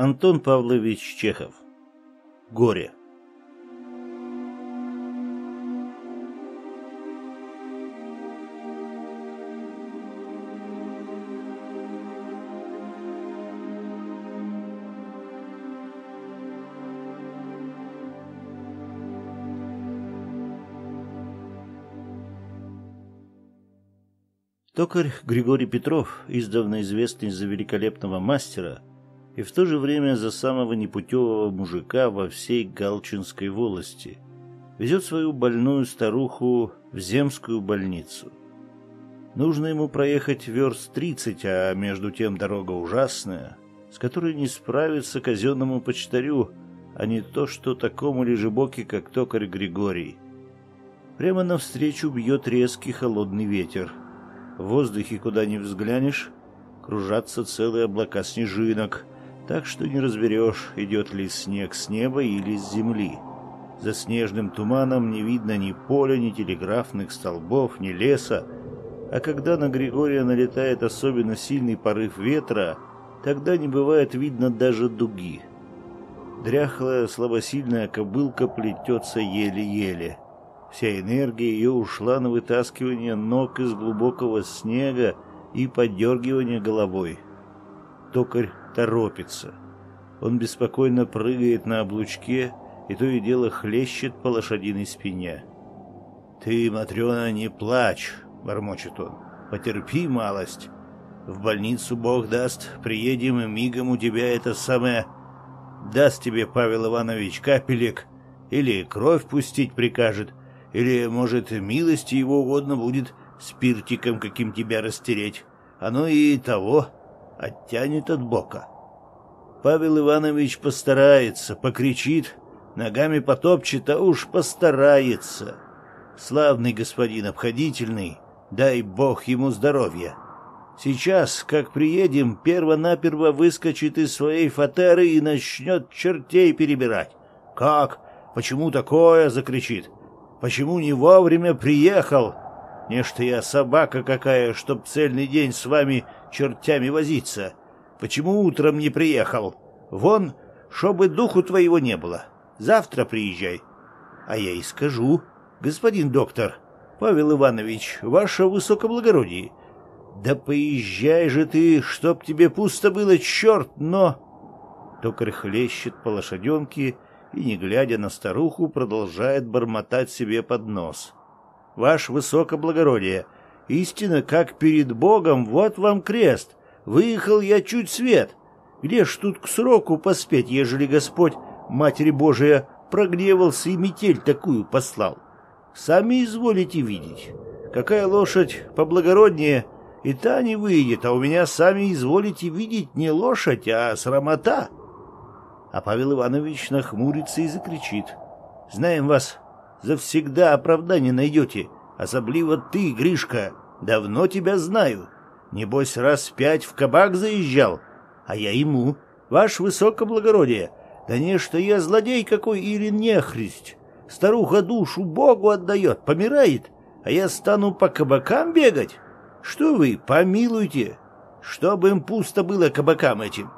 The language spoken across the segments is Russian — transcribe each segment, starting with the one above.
Антон Павлович Чехов. Горе. Токарь Григорий Петров, издавна известный за великолепного мастера и в то же время за самого непутевого мужика во всей Галчинской волости, везет свою больную старуху в земскую больницу. Нужно ему проехать верст тридцать, а между тем дорога ужасная, с которой не справиться казенному почтарю, а не то, что такому лежебоке, как токарь Григорий. Прямо навстречу бьет резкий холодный ветер — в воздухе, куда ни взглянешь, кружатся целые облака снежинок, так что не разберешь, идет ли снег с неба или с земли. За снежным туманом не видно ни поля, ни телеграфных столбов, ни леса, а когда на Григория налетает особенно сильный порыв ветра, тогда не бывает видно даже дуги. Дряхлая, слабосильная кобылка плетется еле-еле — Вся энергия ее ушла на вытаскивание ног из глубокого снега и подергивание головой. Токарь торопится. Он беспокойно прыгает на облучке и то и дело хлещет по лошадиной спине. «Ты, Матрена, не плачь!» — бормочет он. «Потерпи малость. В больницу Бог даст, приедем, и мигом у тебя это самое... Даст тебе Павел Иванович капелек или кровь пустить прикажет, или, может, милости его угодно будет спиртиком каким тебя растереть. Оно и того оттянет от бока. Павел Иванович постарается, покричит, ногами потопчет, а уж постарается. Славный господин обходительный, дай бог ему здоровья. Сейчас, как приедем, перво-наперво выскочит из своей фатеры и начнет чертей перебирать. «Как? Почему такое?» — закричит. Почему не вовремя приехал? Не что я собака какая, чтоб цельный день с вами чертями возиться. Почему утром не приехал? Вон, чтобы духу твоего не было. Завтра приезжай. А я и скажу, господин доктор, Павел Иванович, ваше высокоблагородие. Да поезжай же ты, чтоб тебе пусто было, черт, но... Токарь хлещет по лошаденке и, не глядя на старуху, продолжает бормотать себе под нос. «Ваше высокоблагородие, истина, как перед Богом, вот вам крест. Выехал я чуть свет. Где ж тут к сроку поспеть, ежели Господь, Матери Божия, прогневался и метель такую послал? Сами изволите видеть. Какая лошадь поблагороднее, и та не выйдет, а у меня сами изволите видеть не лошадь, а срамота». А Павел Иванович нахмурится и закричит. «Знаем вас, завсегда оправдание найдете. Особливо ты, Гришка, давно тебя знаю. Небось, раз пять в кабак заезжал. А я ему, ваш высокоблагородие, да не что я злодей какой или нехрист. Старуха душу Богу отдает, помирает, а я стану по кабакам бегать? Что вы, помилуйте, чтобы им пусто было кабакам этим.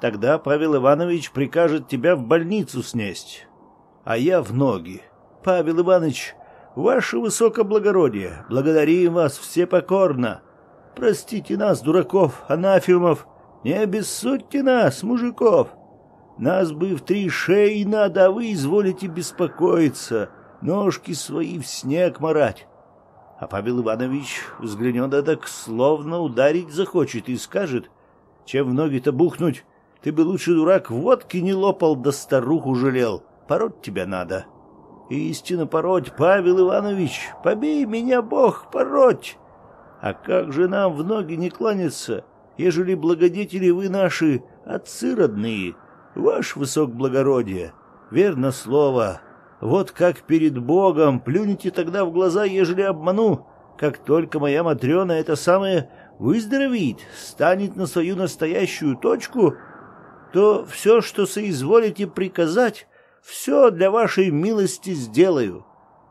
Тогда Павел Иванович прикажет тебя в больницу снесть, а я в ноги. Павел Иванович, ваше высокоблагородие, благодарим вас все покорно. Простите нас, дураков, анафемов, не обессудьте нас, мужиков. Нас бы в три шеи надо, а вы изволите беспокоиться, ножки свои в снег марать. А Павел Иванович взглянет, да так словно ударить захочет и скажет, чем в ноги-то бухнуть, ты бы лучше, дурак, водки не лопал, да старуху жалел. Пороть тебя надо. Истинно пороть, Павел Иванович, побей меня, Бог, пороть. А как же нам в ноги не кланяться, ежели благодетели вы наши, отцы родные, ваш высок благородие? Верно слово. Вот как перед Богом плюните тогда в глаза, ежели обману. Как только моя Матрена это самое выздоровеет, станет на свою настоящую точку — то все, что соизволите приказать, все для вашей милости сделаю.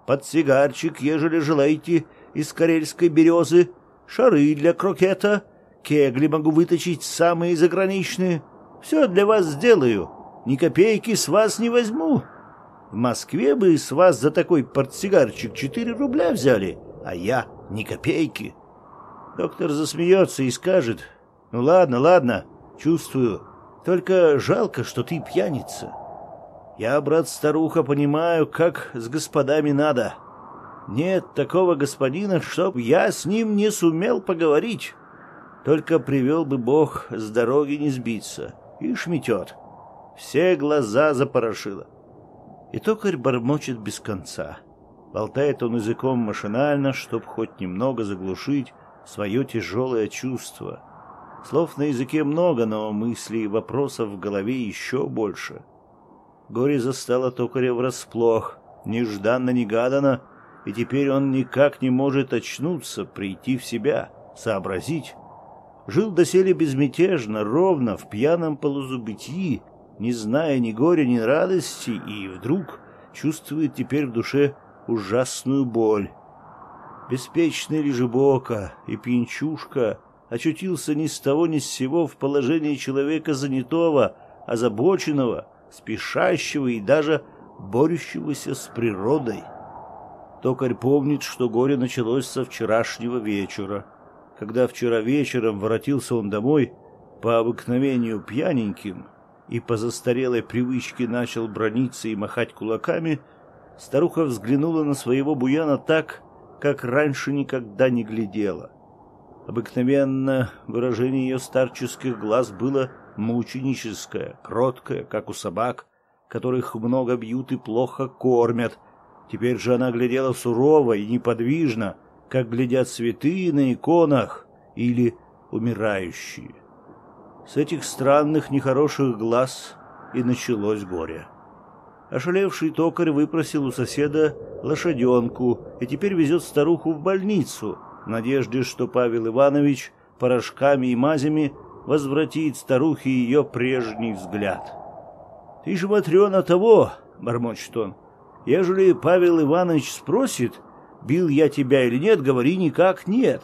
Под сигарчик, ежели желаете, из карельской березы, шары для крокета, кегли могу выточить самые заграничные. Все для вас сделаю. Ни копейки с вас не возьму. В Москве бы с вас за такой портсигарчик четыре рубля взяли, а я ни копейки. Доктор засмеется и скажет, ну ладно, ладно, чувствую, только жалко, что ты пьяница. Я, брат-старуха, понимаю, как с господами надо. Нет такого господина, чтоб я с ним не сумел поговорить. Только привел бы Бог с дороги не сбиться. И шметет. Все глаза запорошило. И токарь бормочет без конца. Болтает он языком машинально, чтоб хоть немного заглушить свое тяжелое чувство. Слов на языке много, но мыслей и вопросов в голове еще больше. Горе застало токаря врасплох, нежданно-негаданно, и теперь он никак не может очнуться, прийти в себя, сообразить. Жил доселе безмятежно, ровно, в пьяном полузабытии, не зная ни горя, ни радости, и вдруг чувствует теперь в душе ужасную боль. Беспечный лежебока и пьянчушка очутился ни с того ни с сего в положении человека занятого, озабоченного, спешащего и даже борющегося с природой. Токарь помнит, что горе началось со вчерашнего вечера. Когда вчера вечером воротился он домой, по обыкновению пьяненьким, и по застарелой привычке начал брониться и махать кулаками, старуха взглянула на своего буяна так, как раньше никогда не глядела. Обыкновенно выражение ее старческих глаз было мученическое, кроткое, как у собак, которых много бьют и плохо кормят. Теперь же она глядела сурово и неподвижно, как глядят святые на иконах или умирающие. С этих странных нехороших глаз и началось горе. Ошалевший токарь выпросил у соседа лошаденку и теперь везет старуху в больницу, в надежде, что Павел Иванович порошками и мазями возвратит старухе ее прежний взгляд. — Ты же, Матрена, того, — бормочет он, — ежели Павел Иванович спросит, бил я тебя или нет, говори никак нет.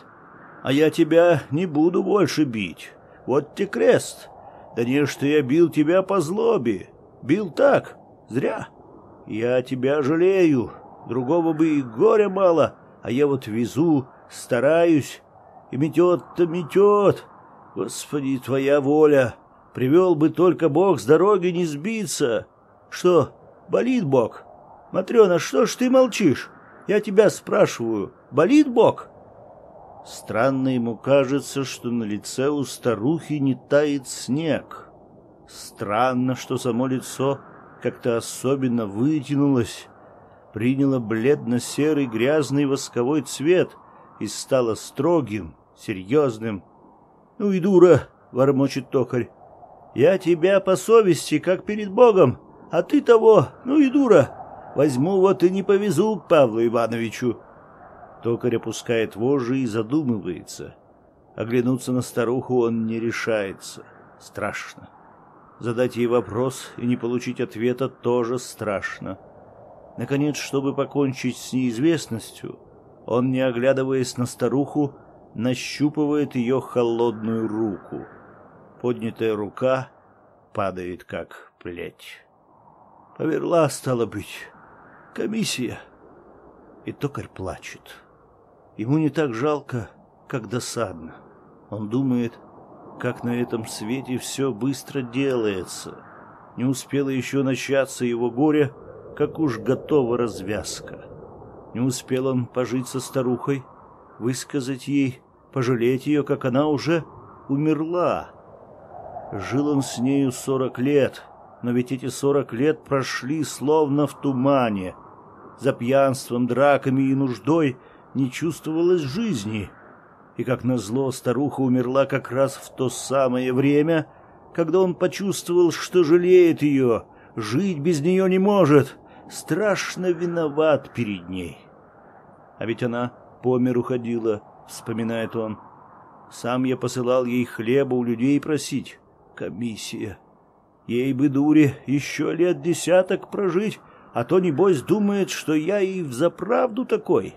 А я тебя не буду больше бить. Вот те крест. Да не, что я бил тебя по злобе. Бил так, зря. Я тебя жалею. Другого бы и горя мало, а я вот везу, стараюсь. И метет-то метет. Господи, твоя воля! Привел бы только Бог с дороги не сбиться. Что, болит Бог? Матрена, что ж ты молчишь? Я тебя спрашиваю, болит Бог? Странно ему кажется, что на лице у старухи не тает снег. Странно, что само лицо как-то особенно вытянулось, приняло бледно-серый грязный восковой цвет и стало строгим, серьезным, «Ну и дура!» — вормочет токарь. «Я тебя по совести, как перед Богом, а ты того, ну и дура! Возьму вот и не повезу к Павлу Ивановичу!» Токарь опускает вожжи и задумывается. Оглянуться на старуху он не решается. Страшно. Задать ей вопрос и не получить ответа тоже страшно. Наконец, чтобы покончить с неизвестностью, он, не оглядываясь на старуху, нащупывает ее холодную руку. Поднятая рука падает, как плеть. Поверла, стало быть, комиссия. И токарь плачет. Ему не так жалко, как досадно. Он думает, как на этом свете все быстро делается. Не успело еще начаться его горе, как уж готова развязка. Не успел он пожить со старухой, высказать ей пожалеть ее, как она уже умерла. Жил он с нею сорок лет, но ведь эти сорок лет прошли словно в тумане. За пьянством, драками и нуждой не чувствовалось жизни. И, как назло, старуха умерла как раз в то самое время, когда он почувствовал, что жалеет ее, жить без нее не может, страшно виноват перед ней. А ведь она по миру ходила, — вспоминает он. «Сам я посылал ей хлеба у людей просить. Комиссия. Ей бы, дуре, еще лет десяток прожить, а то, небось, думает, что я и взаправду такой.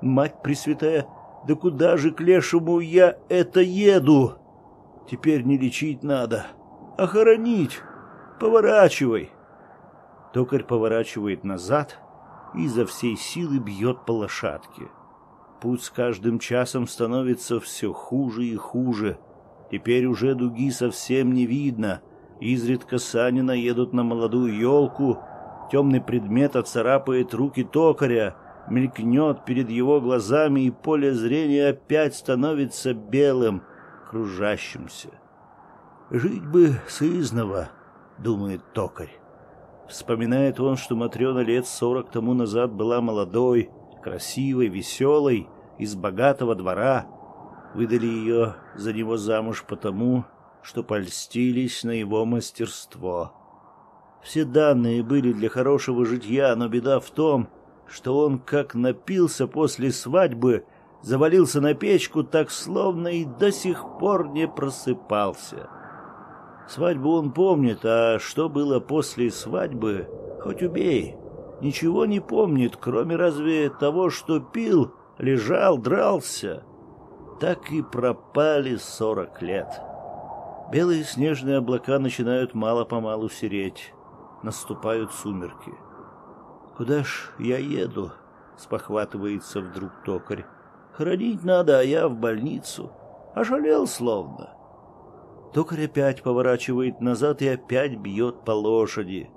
Мать Пресвятая, да куда же к лешему я это еду? Теперь не лечить надо, охоронить! Поворачивай!» Токарь поворачивает назад и изо всей силы бьет по лошадке. Путь с каждым часом становится все хуже и хуже. Теперь уже дуги совсем не видно. Изредка сани наедут на молодую елку. Темный предмет оцарапает руки токаря, мелькнет перед его глазами, и поле зрения опять становится белым, кружащимся. «Жить бы сызново», — думает токарь. Вспоминает он, что Матрена лет сорок тому назад была молодой, красивой, веселой, из богатого двора. Выдали ее за него замуж потому, что польстились на его мастерство. Все данные были для хорошего житья, но беда в том, что он как напился после свадьбы, завалился на печку так словно и до сих пор не просыпался. Свадьбу он помнит, а что было после свадьбы, хоть убей. Ничего не помнит, кроме разве того, что пил, лежал, дрался. Так и пропали сорок лет. Белые снежные облака начинают мало-помалу сереть. Наступают сумерки. «Куда ж я еду?» — спохватывается вдруг токарь. «Хоронить надо, а я в больницу. Ожалел словно». Токарь опять поворачивает назад и опять бьет по лошади.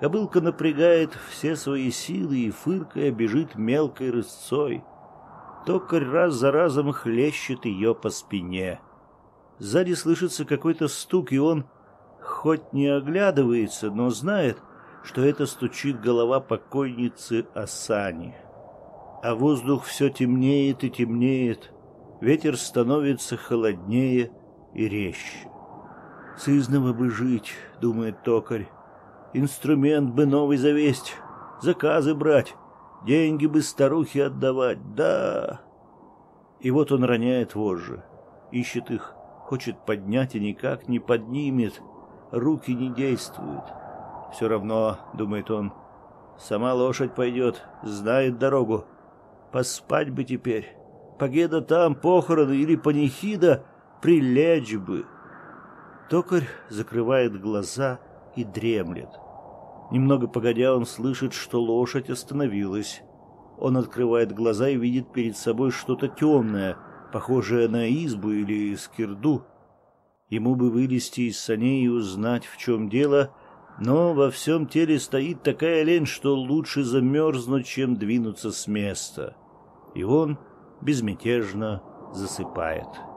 Кобылка напрягает все свои силы и, фыркая, бежит мелкой рысцой. Токарь раз за разом хлещет ее по спине. Сзади слышится какой-то стук, и он, хоть не оглядывается, но знает, что это стучит голова покойницы Асани. А воздух все темнеет и темнеет, ветер становится холоднее и резче. «Сызново бы жить», — думает токарь, — «инструмент бы новый завесть, заказы брать, деньги бы старухе отдавать, да...» И вот он роняет вожжи, ищет их, хочет поднять и никак не поднимет, руки не действуют. Все равно, думает он, сама лошадь пойдет, знает дорогу. Поспать бы теперь. Погеда там, похороны или панихида, прилечь бы. Токарь закрывает глаза и дремлет. Немного погодя, он слышит, что лошадь остановилась. Он открывает глаза и видит перед собой что-то темное, похожее на избу или скирду. Ему бы вылезти из саней и узнать, в чем дело, но во всем теле стоит такая лень, что лучше замерзнуть, чем двинуться с места. И он безмятежно засыпает.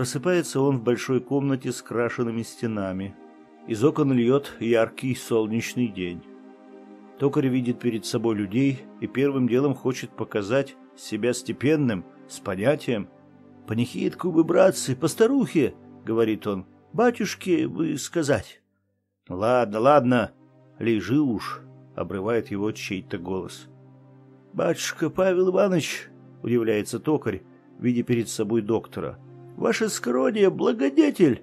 Просыпается он в большой комнате с крашенными стенами. Из окон льет яркий солнечный день. Токарь видит перед собой людей и первым делом хочет показать себя степенным, с понятием. «Панихидку бы, братцы, по старухе!» — говорит он. «Батюшке вы сказать». «Ладно, ладно, лежи уж», — обрывает его чей-то голос. «Батюшка Павел Иванович», — удивляется токарь, видя перед собой доктора, — Ваше скородие, благодетель!»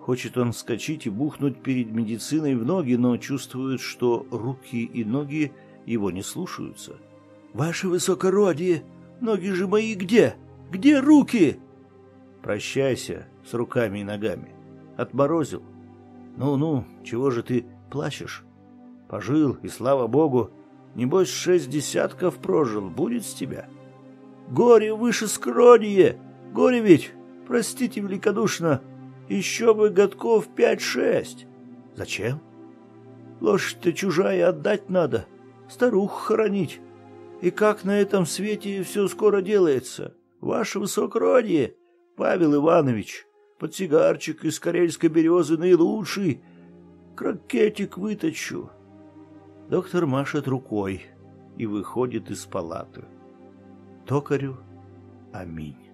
Хочет он вскочить и бухнуть перед медициной в ноги, но чувствует, что руки и ноги его не слушаются. «Ваше высокородие! Ноги же мои где? Где руки?» «Прощайся с руками и ногами. Отморозил. Ну-ну, чего же ты плачешь? Пожил, и слава богу, небось шесть десятков прожил, будет с тебя. Горе выше скродие! Горе ведь Простите великодушно, еще бы годков пять-шесть. Зачем? Лошадь-то чужая отдать надо, старуху хоронить. И как на этом свете все скоро делается? Ваше высокородие, Павел Иванович, подсигарчик из карельской березы наилучший. Крокетик выточу. Доктор машет рукой и выходит из палаты. Токарю аминь.